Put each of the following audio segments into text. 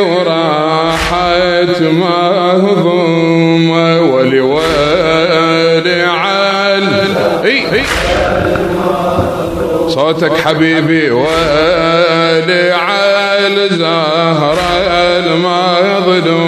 وراحت مهضومة ولوالي عال صوتك حبيبي والي عال زهرة المظلومة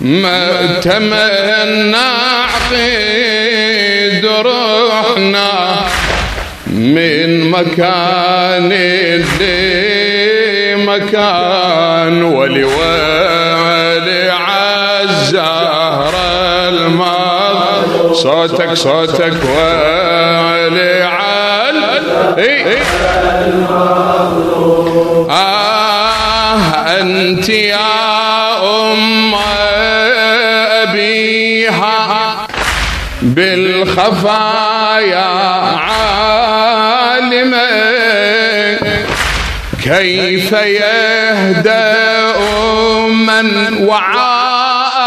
ما تمنى عقيد روحنا من مكان لمكان ولولي عالزهر الماضي. صوتك صوتك ولي عال. آه أنت يا بالخفايا عالمة. كيف يهدأ من وعار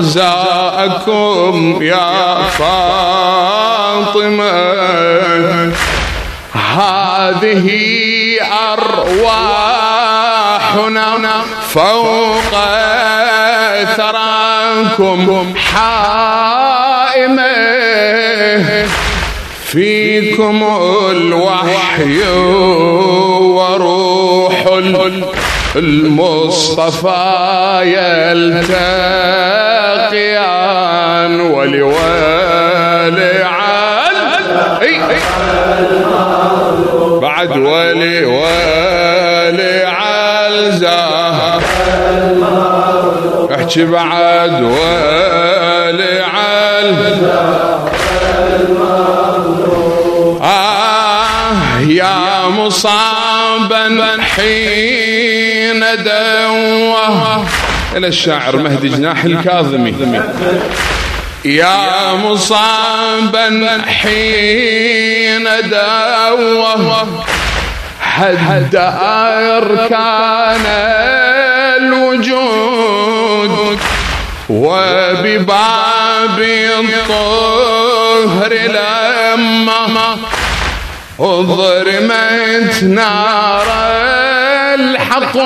زاكم يا فاطمة؟ هذه أرواحنا فوق ثراكم. حائمة فيكم الوحي وروح المصطفى يلتقيان ولوالي عال بعد ولي ولي عالزهر احكي بعد ولي عال آه يا مصابا حين دوه إلى الشاعر مهدي جناح الكاظمي. يا مصابا حين دوه حد أركان وبباب الطهر لما أضرمت نار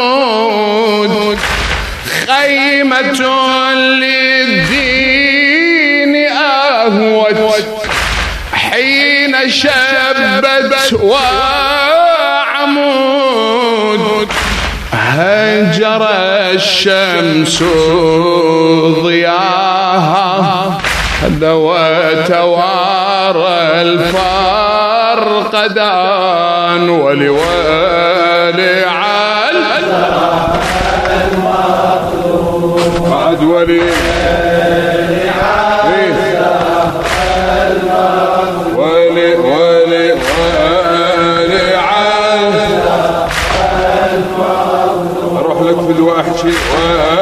الحقود خيمة للدين أهوت حين شبت وعمود هجر الشمس ضياها وتوارى الفرقدان ولولي عال. بعد ولي morte.